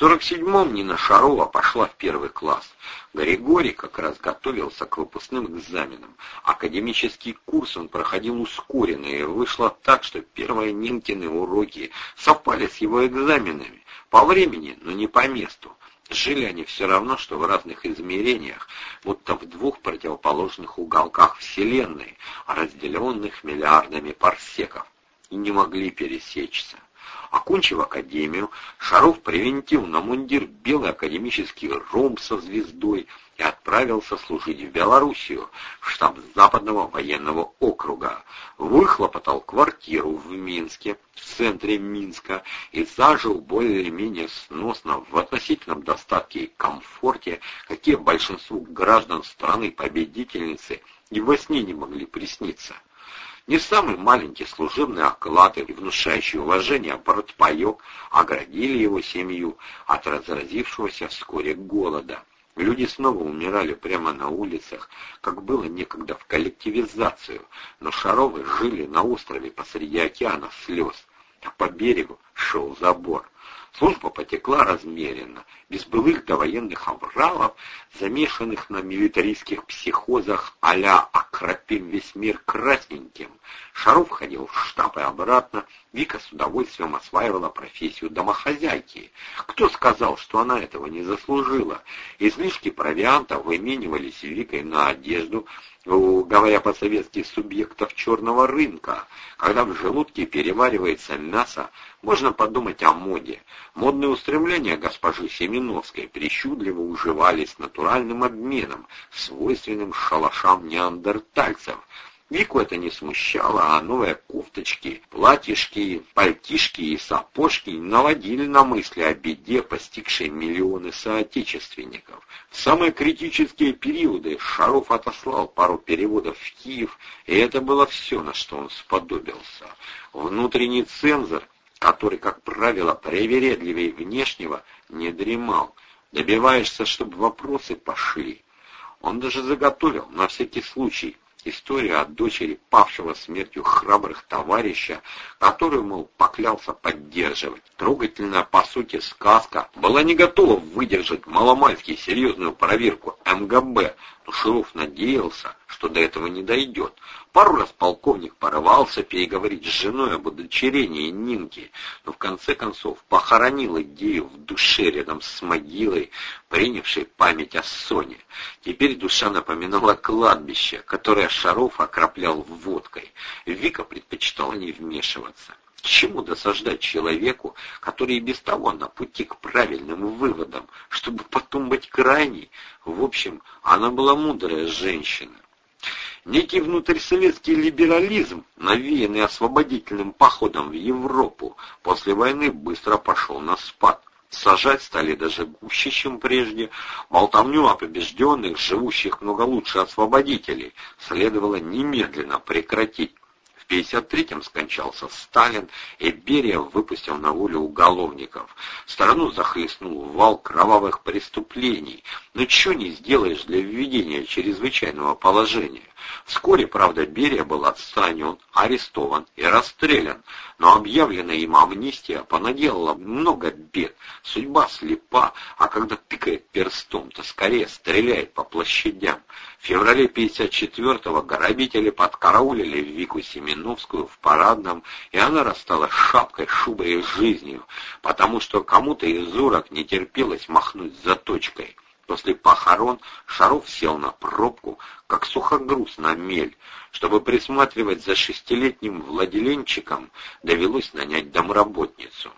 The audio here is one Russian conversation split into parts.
В 47-м Нина Шарова пошла в первый класс. Григорий как раз готовился к выпускным экзаменам. Академический курс он проходил ускоренно, и вышло так, что первые Нинкины уроки совпали с его экзаменами. По времени, но не по месту. Жили они все равно, что в разных измерениях, будто в двух противоположных уголках Вселенной, разделенных миллиардами парсеков, и не могли пересечься. Окончив академию, Шаров привинтил на мундир белый академический ромб со звездой и отправился служить в Белоруссию, в штаб Западного военного округа. Выхлопотал квартиру в Минске, в центре Минска, и зажил более-менее сносно в относительном достатке и комфорте, какие большинству граждан страны-победительницы и во сне не могли присниться. Не самый маленький служебный оклад и внушающий уважение портпаек оградили его семью от разразившегося вскоре голода. Люди снова умирали прямо на улицах, как было некогда в коллективизацию, но Шаровы жили на острове посреди океана слез, а по берегу шел забор. Служба потекла размеренно, без былых довоенных авралов, замешанных на милитаристских психозах а-ля «окропим весь мир красненьким». Шаров ходил в штаб и обратно, Вика с удовольствием осваивала профессию домохозяйки. Кто сказал, что она этого не заслужила? Излишки провианта выменивались Викой на одежду, говоря по-советски, субъектов черного рынка. Когда в желудке переваривается мясо, можно подумать о моде. Модные устремления госпожи Семеновской причудливо уживались натуральным обменом, свойственным шалашам неандертальцев. Вику это не смущало, а новые кофточки, платьишки, пальтишки и сапожки наводили на мысли о беде, постигшей миллионы соотечественников. В самые критические периоды Шаров отослал пару переводов в Киев, и это было все, на что он сподобился. Внутренний цензор, который, как правило, привередливее внешнего, не дремал. Добиваешься, чтобы вопросы пошли. Он даже заготовил, на всякий случай, История от дочери павшего смертью храбрых товарища, которую, мол, поклялся поддерживать. Трогательная, по сути, сказка была не готова выдержать маломальски серьезную проверку МГБ, Шилов надеялся, что до этого не дойдет. Пару раз полковник порывался переговорить с женой об удочерении Нинки, но в конце концов похоронил идею в душе рядом с могилой, принявшей память о Соне. Теперь душа напоминала кладбище, которое Шаров окроплял водкой. Вика предпочитала не вмешиваться. Чему досаждать человеку, который и без того на пути к правильным выводам, чтобы потом быть крайней? В общем, она была мудрая женщина. Некий внутрисоветский либерализм, навеянный освободительным походом в Европу, после войны быстро пошел на спад. Сажать стали даже гуще, чем прежде. Болтовню о побежденных, живущих много лучше освободителей, следовало немедленно прекратить. 1953-м скончался Сталин, и Берия выпустил на волю уголовников. Страну захлестнул вал кровавых преступлений. Но что не сделаешь для введения чрезвычайного положения? Вскоре, правда, Берия был отстранен, арестован и расстрелян, но объявленная им амнистия понаделала много бед. Судьба слепа, а когда тыкает перстом, то скорее стреляет по площадям. В феврале 54-го грабители подкараулили Вику Семеновскую в парадном, и она расстала шапкой, шубой и жизнью, потому что кому-то из урок не терпелось махнуть заточкой. После похорон Шаров сел на пробку, как сухогруз на мель. Чтобы присматривать за шестилетним владеленчиком, довелось нанять домработницу.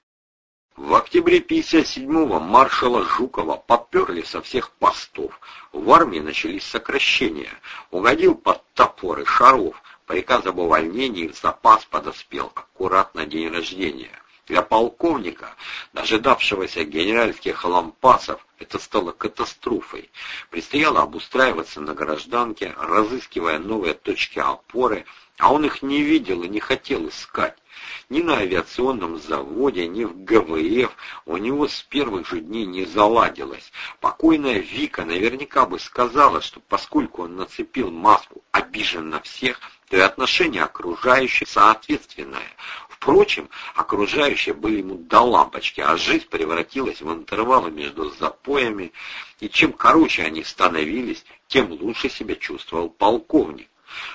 В октябре 57-го маршала Жукова поперли со всех постов. В армии начались сокращения. Угодил под топоры Шаров. Приказ об увольнении в запас подоспел аккурат на день рождения. Для полковника, дожидавшегося генеральских лампасов, это стало катастрофой. Предстояло обустраиваться на гражданке, разыскивая новые точки опоры, а он их не видел и не хотел искать. Ни на авиационном заводе, ни в ГВФ у него с первых же дней не заладилось. Покойная Вика наверняка бы сказала, что поскольку он нацепил маску «обижен на всех», то и отношение окружающих соответственное Впрочем, окружающие были ему до лампочки, а жизнь превратилась в интервалы между запоями, и чем короче они становились, тем лучше себя чувствовал полковник.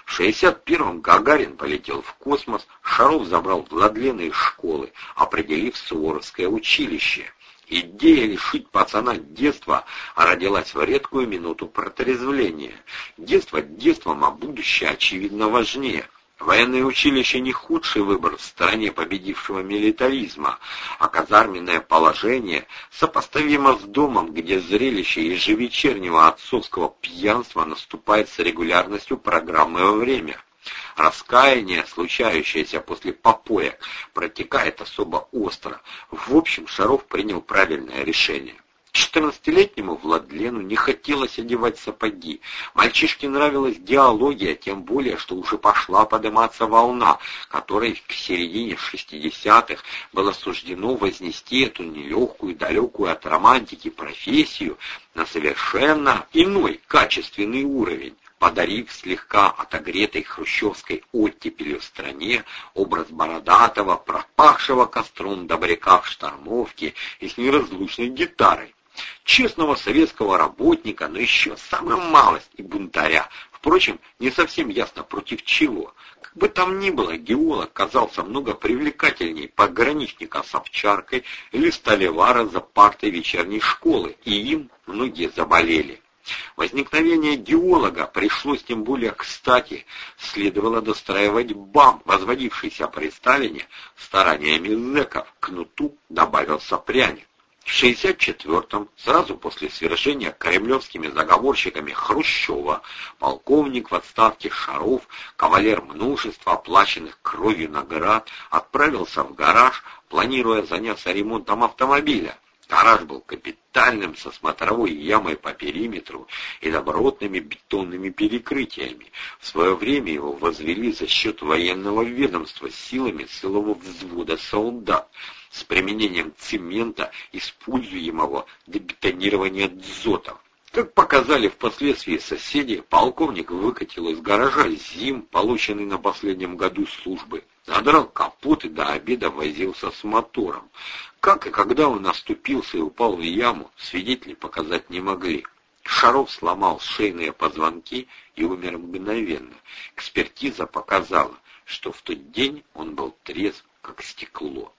В 61-м Гагарин полетел в космос, Шаров забрал Владлена из школы, определив Суворовское училище. Идея лишить пацана детства родилась в редкую минуту протрезвления. Детство детством, а будущее, очевидно, важнее. Военное училище не худший выбор в стране победившего милитаризма, а казарменное положение сопоставимо с домом, где зрелище ежевечернего отцовского пьянства наступает с регулярностью программы во время. Раскаяние, случающееся после попоек, протекает особо остро. В общем, Шаров принял правильное решение. Четырнадцатилетнему Владлену не хотелось одевать сапоги. Мальчишке нравилась диалогия, тем более, что уже пошла подниматься волна, которой к середине шестидесятых было суждено вознести эту нелегкую, далекую от романтики профессию на совершенно иной качественный уровень подарив слегка отогретой хрущевской оттепелью стране образ бородатого, пропахшего костром добряка в штормовке и с неразлучной гитарой, честного советского работника, но еще самая малость и бунтаря. Впрочем, не совсем ясно против чего. Как бы там ни было, геолог казался много привлекательней пограничника с овчаркой или сталевара за партой вечерней школы, и им многие заболели. Возникновение геолога пришлось тем более кстати, следовало достраивать БАМ, возводившийся при Сталине стараниями зэков, кнуту добавился пряник. В 64-м, сразу после свержения кремлевскими заговорщиками Хрущева, полковник в отставке Шаров, кавалер множества оплаченных кровью наград, отправился в гараж, планируя заняться ремонтом автомобиля. Гараж был капитальным, со смотровой ямой по периметру и добротными бетонными перекрытиями. В свое время его возвели за счет военного ведомства силами целого взвода солдат с применением цемента, используемого для бетонирования дзотов. Как показали впоследствии соседи, полковник выкатил из гаража зим, полученный на последнем году службы, задрал капот и до обеда возился с мотором. Как и когда он оступился и упал в яму, свидетели показать не могли. Шаров сломал шейные позвонки и умер мгновенно. Экспертиза показала, что в тот день он был трезв, как стекло.